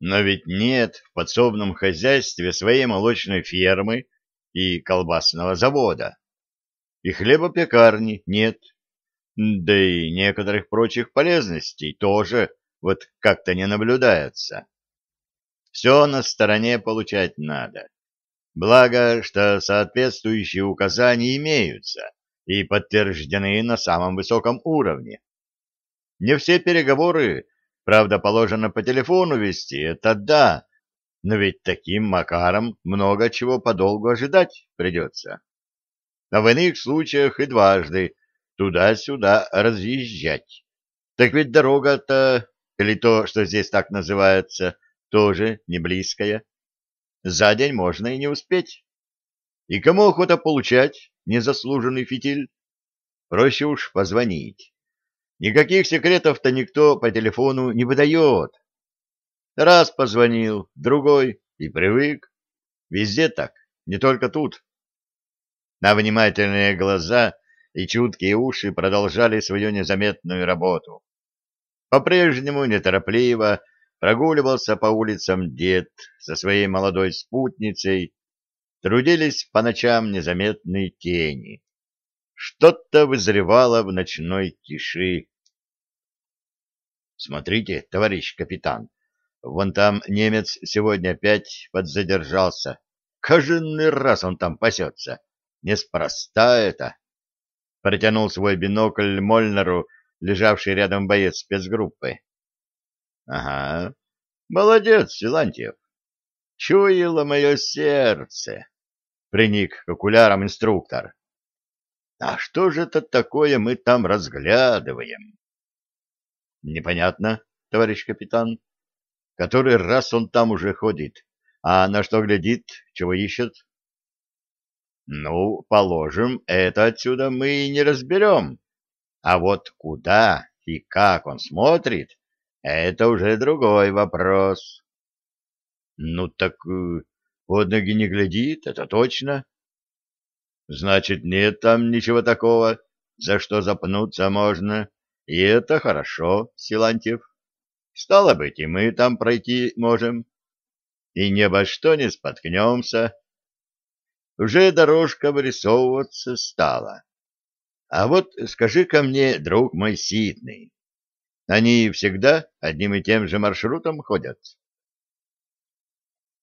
Но ведь нет в подсобном хозяйстве своей молочной фермы и колбасного завода. И хлебопекарни нет. Да и некоторых прочих полезностей тоже вот как-то не наблюдается. Все на стороне получать надо. Благо, что соответствующие указания имеются и подтверждены на самом высоком уровне. Не все переговоры, правда, положено по телефону вести, это да, но ведь таким макаром много чего подолгу ожидать придется. А в иных случаях и дважды туда-сюда разъезжать. Так ведь дорога-то, или то, что здесь так называется, тоже не близкая. За день можно и не успеть. И кому охота получать незаслуженный фитиль? Проще уж позвонить. Никаких секретов-то никто по телефону не выдает. Раз позвонил, другой и привык. Везде так, не только тут. На внимательные глаза и чуткие уши продолжали свою незаметную работу. По-прежнему неторопливо прогуливался по улицам дед со своей молодой спутницей, трудились по ночам незаметные тени. Что-то вызревало в ночной тиши. Смотрите, товарищ капитан, вон там немец сегодня опять подзадержался. Каждый раз он там пасется. Неспроста это. Протянул свой бинокль Мольнеру, лежавший рядом боец спецгруппы. — Ага, молодец, Силантьев. Чуяло мое сердце, — приник к окулярам инструктор. — А что же это такое мы там разглядываем? — Непонятно, товарищ капитан. Который раз он там уже ходит. А на что глядит, чего ищет? — Ну, положим, это отсюда мы и не разберем. А вот куда и как он смотрит — это уже другой вопрос. Ну так э, под ноги не глядит, это точно. Значит, нет там ничего такого, за что запнуться можно. И это хорошо, Силантьев. Стало быть, и мы там пройти можем. И ни обо что не споткнемся. Уже дорожка вырисовываться стала. А вот скажи-ка мне, друг мой ситный, они всегда одним и тем же маршрутом ходят.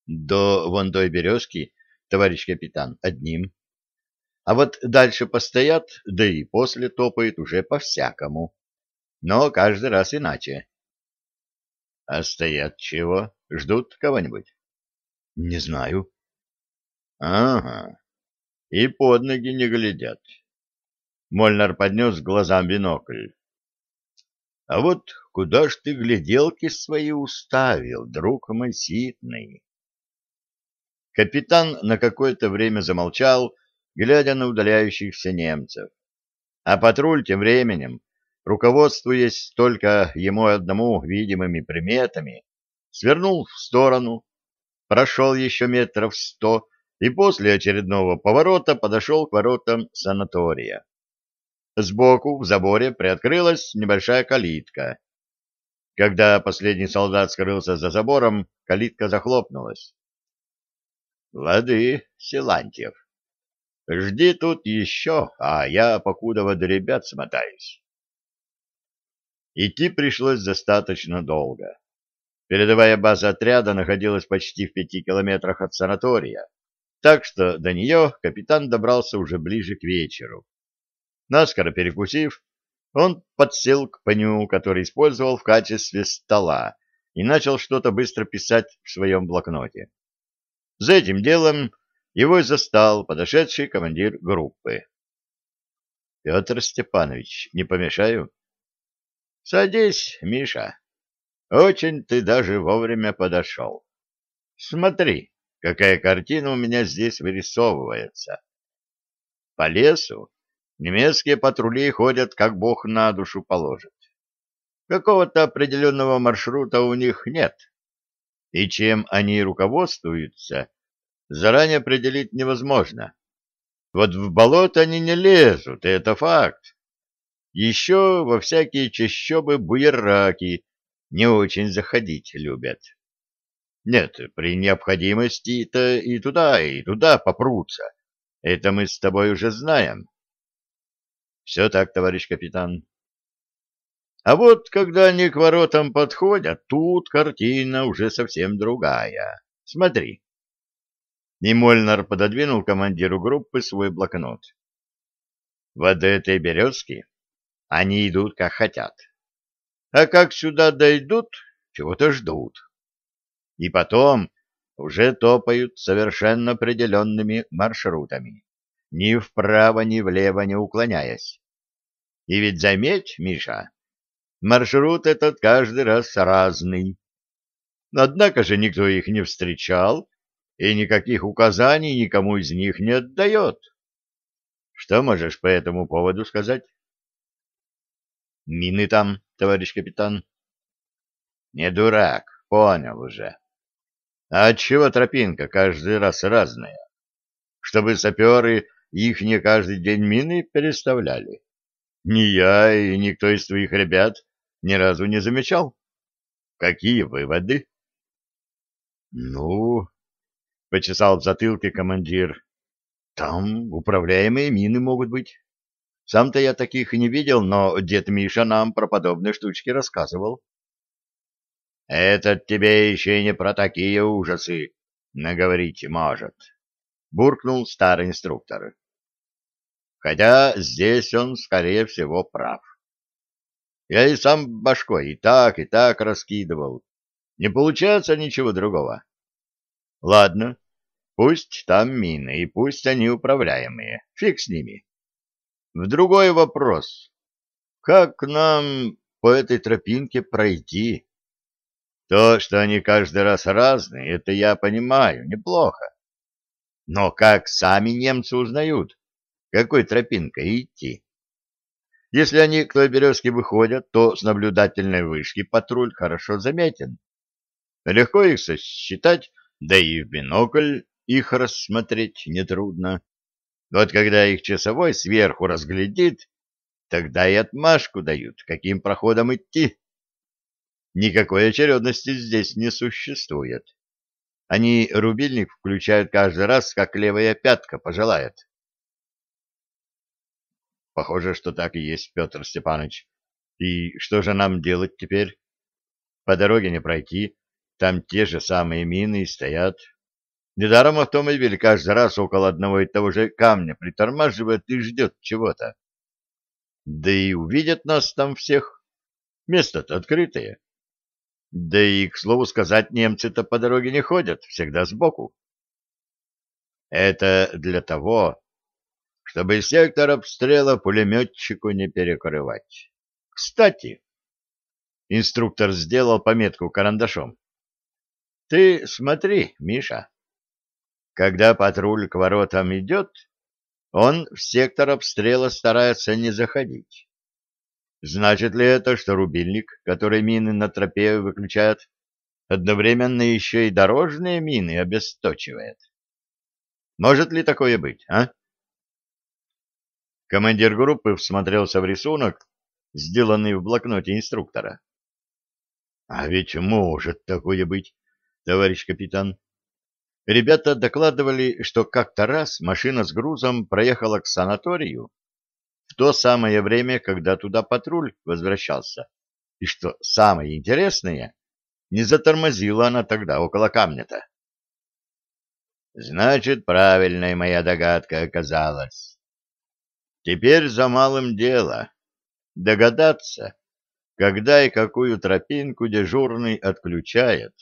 До вон той березки, товарищ капитан, одним. А вот дальше постоят, да и после топают уже по-всякому. Но каждый раз иначе. А стоят чего? Ждут кого-нибудь? Не знаю. Ага. И под ноги не глядят. Мольнар поднес к глазам бинокль. А вот куда ж ты гляделки свои уставил, друг мой ситный? Капитан на какое-то время замолчал, глядя на удаляющихся немцев. А патруль тем временем, руководствуясь только ему одному видимыми приметами, свернул в сторону, прошел еще метров сто и после очередного поворота подошел к воротам санатория. Сбоку в заборе приоткрылась небольшая калитка. Когда последний солдат скрылся за забором, калитка захлопнулась. — Лады, Силантьев, жди тут еще, а я покуда до ребят смотаюсь. Идти пришлось достаточно долго. Передовая база отряда находилась почти в пяти километрах от санатория, так что до нее капитан добрался уже ближе к вечеру. Наскоро перекусив, он подсел к паню, который использовал в качестве стола, и начал что-то быстро писать в своем блокноте. За этим делом его застал подошедший командир группы. — Петр Степанович, не помешаю? — Садись, Миша. Очень ты даже вовремя подошел. Смотри, какая картина у меня здесь вырисовывается. По лесу Немецкие патрули ходят, как бог на душу положит. Какого-то определенного маршрута у них нет. И чем они руководствуются, заранее определить невозможно. Вот в болото они не лезут, это факт. Еще во всякие чащобы буераки не очень заходить любят. Нет, при необходимости-то и туда, и туда попрутся. Это мы с тобой уже знаем. Все так, товарищ капитан. А вот когда они к воротам подходят, тут картина уже совсем другая. Смотри. И Мольнар пододвинул командиру группы свой блокнот. Вот этой березки они идут как хотят. А как сюда дойдут, чего-то ждут. И потом уже топают совершенно определенными маршрутами, ни вправо, ни влево не уклоняясь. И ведь заметь, Миша, маршрут этот каждый раз разный. Однако же никто их не встречал и никаких указаний никому из них не отдает. Что можешь по этому поводу сказать? Мины там, товарищ капитан. Не дурак, понял уже. А отчего тропинка каждый раз разная? Чтобы саперы их не каждый день мины переставляли. Ни я и никто из твоих ребят ни разу не замечал. Какие выводы? Ну, почесал в затылке командир. Там управляемые мины могут быть. Сам-то я таких не видел, но дед Миша нам про подобные штучки рассказывал. Этот тебе еще не про такие ужасы наговорить может, буркнул старый инструктор. Хотя здесь он, скорее всего, прав. Я и сам башкой и так, и так раскидывал. Не получается ничего другого. Ладно, пусть там мины, и пусть они управляемые. Фиг с ними. В другой вопрос. Как нам по этой тропинке пройти? То, что они каждый раз разные, это я понимаю, неплохо. Но как сами немцы узнают, какой тропинкой идти? Если они к той березке выходят, то с наблюдательной вышки патруль хорошо заметен. Легко их сосчитать, да и в бинокль их рассмотреть нетрудно. Вот когда их часовой сверху разглядит, тогда и отмашку дают, каким проходом идти. Никакой очередности здесь не существует. Они рубильник включают каждый раз, как левая пятка пожелает. Похоже, что так и есть, Петр Степанович. И что же нам делать теперь? По дороге не пройти, там те же самые мины стоят. Недаром автомобиль каждый раз около одного и того же камня притормаживает и ждет чего-то. Да и увидят нас там всех. Место-то открытое. Да и, к слову сказать, немцы-то по дороге не ходят, всегда сбоку. Это для того, чтобы сектор обстрела пулеметчику не перекрывать. Кстати, инструктор сделал пометку карандашом. Ты смотри, Миша. Когда патруль к воротам идет, он в сектор обстрела старается не заходить. Значит ли это, что рубильник, который мины на тропе выключает, одновременно еще и дорожные мины обесточивает? Может ли такое быть, а? Командир группы всмотрелся в рисунок, сделанный в блокноте инструктора. — А ведь может такое быть, товарищ капитан. Ребята докладывали, что как-то раз машина с грузом проехала к санаторию в то самое время, когда туда патруль возвращался. И что самое интересное, не затормозила она тогда около камня-то. Значит, правильная моя догадка оказалась. Теперь за малым дело. Догадаться, когда и какую тропинку дежурный отключает.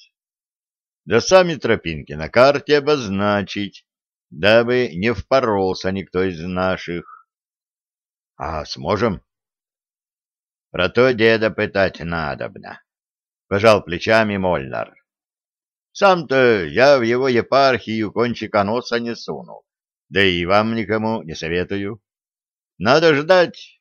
Да сами тропинки на карте обозначить, дабы не впоролся никто из наших. А сможем? Про то деда пытать надобно. Пожал плечами Мольнар. Сам-то я в его епархию кончика носа не сунул, да и вам никому не советую. Надо ждать,